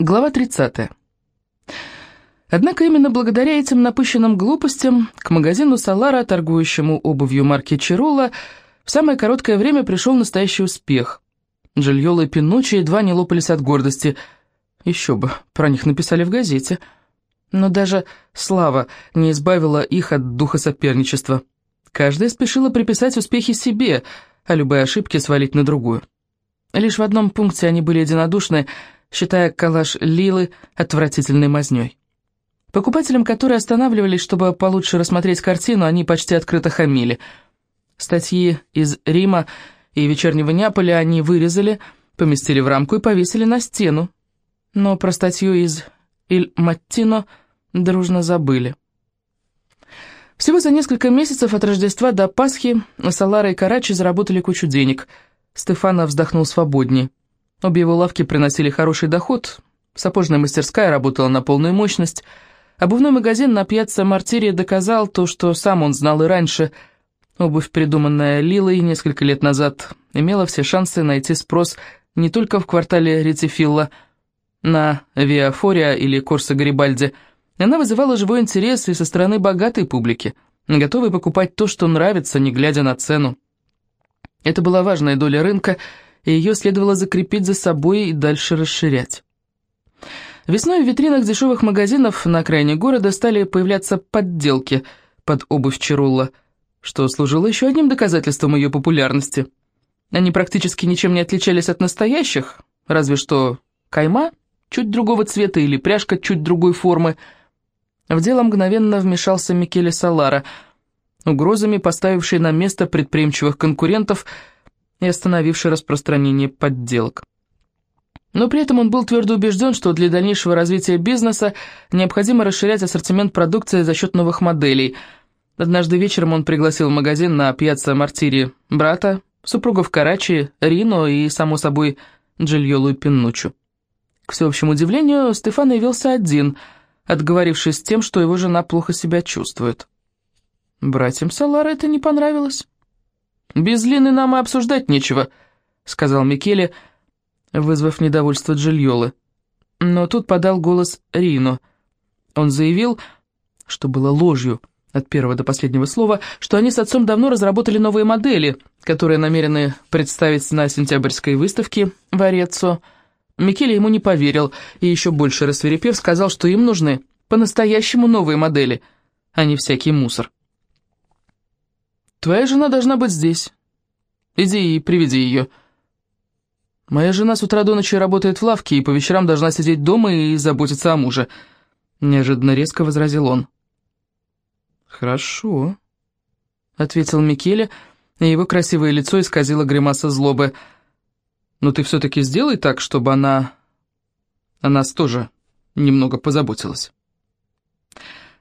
Глава 30. Однако именно благодаря этим напыщенным глупостям к магазину Салара, торгующему обувью марки Чирола, в самое короткое время пришел настоящий успех. Джильола и Пинуччи едва не лопались от гордости. Еще бы, про них написали в газете. Но даже слава не избавила их от духа соперничества. Каждая спешила приписать успехи себе, а любые ошибки свалить на другую. Лишь в одном пункте они были единодушны – считая коллаж Лилы отвратительной мазнёй. Покупателям, которые останавливались, чтобы получше рассмотреть картину, они почти открыто хамили. Статьи из Рима и вечернего Неаполя они вырезали, поместили в рамку и повесили на стену. Но про статью из Иль Маттино дружно забыли. Всего за несколько месяцев от Рождества до Пасхи Салара и Карачи заработали кучу денег. Стефана вздохнул свободнее. Обе его лавки приносили хороший доход, сапожная мастерская работала на полную мощность, обувной магазин на пьяцца Мартирия доказал то, что сам он знал и раньше. Обувь, придуманная Лилой несколько лет назад, имела все шансы найти спрос не только в квартале Рецифилла, на Виафория или Корса Гарибальди. Она вызывала живой интерес и со стороны богатой публики, готовой покупать то, что нравится, не глядя на цену. Это была важная доля рынка – и ее следовало закрепить за собой и дальше расширять. Весной в витринах дешевых магазинов на окраине города стали появляться подделки под обувь Чирулла, что служило еще одним доказательством ее популярности. Они практически ничем не отличались от настоящих, разве что кайма чуть другого цвета или пряжка чуть другой формы. В дело мгновенно вмешался Микеле Салара, угрозами поставивший на место предприимчивых конкурентов – и остановивший распространение подделок. Но при этом он был твердо убежден, что для дальнейшего развития бизнеса необходимо расширять ассортимент продукции за счет новых моделей. Однажды вечером он пригласил в магазин на пьяцца Мартири брата, супругов Карачи, Рино и, само собой, Джильолу Пиннучу. К всеобщему удивлению, Стефан явился один, отговорившись тем, что его жена плохо себя чувствует. Братьям Салара это не понравилось. «Без Лины нам и обсуждать нечего», — сказал Микеле, вызвав недовольство Джильолы. Но тут подал голос Рино. Он заявил, что было ложью от первого до последнего слова, что они с отцом давно разработали новые модели, которые намерены представить на сентябрьской выставке в Ореццо. Микеле ему не поверил и еще больше рассверепев сказал, что им нужны по-настоящему новые модели, а не всякий мусор. Твоя жена должна быть здесь. Иди и приведи ее. Моя жена с утра до ночи работает в лавке и по вечерам должна сидеть дома и заботиться о муже. Неожиданно резко возразил он. Хорошо, ответил Микеле, и его красивое лицо исказило гримаса злобы. Но ты все-таки сделай так, чтобы она... о нас тоже немного позаботилась.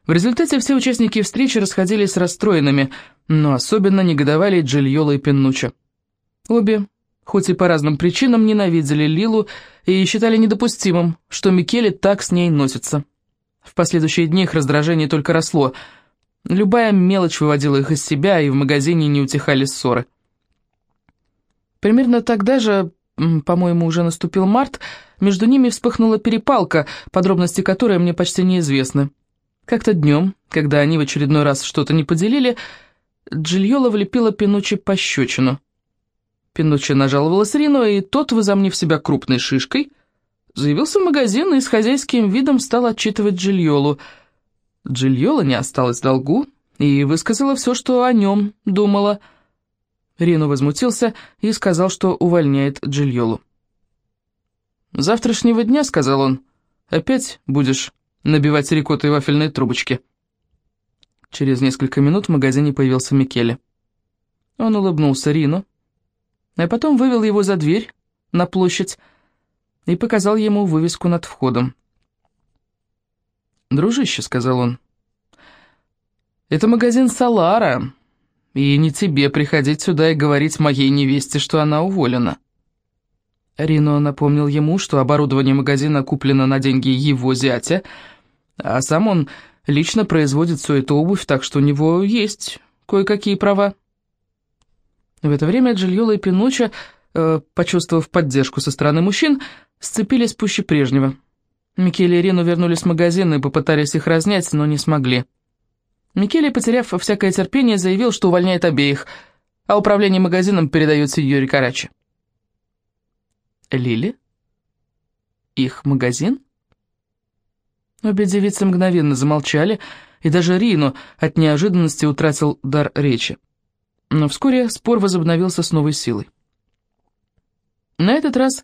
В результате все участники встречи расходились расстроенными, но особенно негодовали Джильола и Пеннуча. Обе, хоть и по разным причинам, ненавидели Лилу и считали недопустимым, что Микеле так с ней носится. В последующие дни их раздражение только росло. Любая мелочь выводила их из себя, и в магазине не утихали ссоры. Примерно тогда же, по-моему, уже наступил март, между ними вспыхнула перепалка, подробности которой мне почти неизвестны. Как-то днем, когда они в очередной раз что-то не поделили, Джильола влепила Пинуччи пощечину. Пинуччи нажаловалась Рино, и тот, возомнив себя крупной шишкой, заявился в магазин и с хозяйским видом стал отчитывать Джильолу. Джильола не осталась в долгу и высказала все, что о нем думала. Рино возмутился и сказал, что увольняет Джильолу. «Завтрашнего дня, — сказал он, — опять будешь набивать рикотто и вафельные трубочки». Через несколько минут в магазине появился Микеле. Он улыбнулся Рину, а потом вывел его за дверь на площадь и показал ему вывеску над входом. «Дружище», — сказал он, — «это магазин Салара, и не тебе приходить сюда и говорить моей невесте, что она уволена». Рино напомнил ему, что оборудование магазина куплено на деньги его зятя, а сам он лично производит всю эту обувь, так что у него есть кое-какие права. В это время Джильола и Пинуччо, э, почувствовав поддержку со стороны мужчин, сцепились пуще прежнего. Микеле и Рину вернулись в магазин и попытались их разнять, но не смогли. Микеле, потеряв всякое терпение, заявил, что увольняет обеих, а управление магазином передает сеньоре Карачи. Лили? Их магазин? Обе девицы мгновенно замолчали, и даже Рину от неожиданности утратил дар речи. Но вскоре спор возобновился с новой силой. На этот раз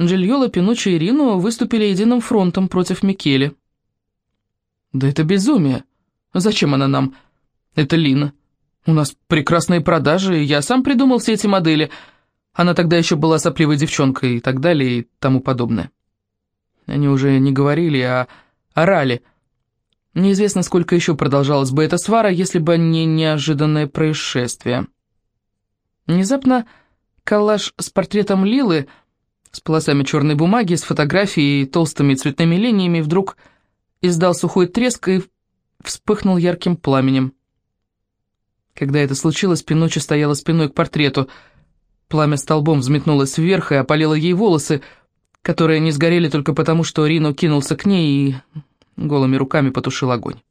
Джильола, Пинуччи и Рину выступили единым фронтом против Микеле. «Да это безумие! Зачем она нам? Это Лина. У нас прекрасные продажи, я сам придумал все эти модели. Она тогда еще была сопливой девчонкой и так далее и тому подобное». Они уже не говорили, а орали. Неизвестно, сколько еще продолжалась бы эта свара, если бы не неожиданное происшествие. Внезапно коллаж с портретом Лилы, с полосами черной бумаги, с фотографией и толстыми цветными линиями, вдруг издал сухой треск и вспыхнул ярким пламенем. Когда это случилось, Пиночи стояла спиной к портрету. Пламя столбом взметнулось вверх и опалило ей волосы, которые не сгорели только потому, что Рино кинулся к ней и голыми руками потушил огонь.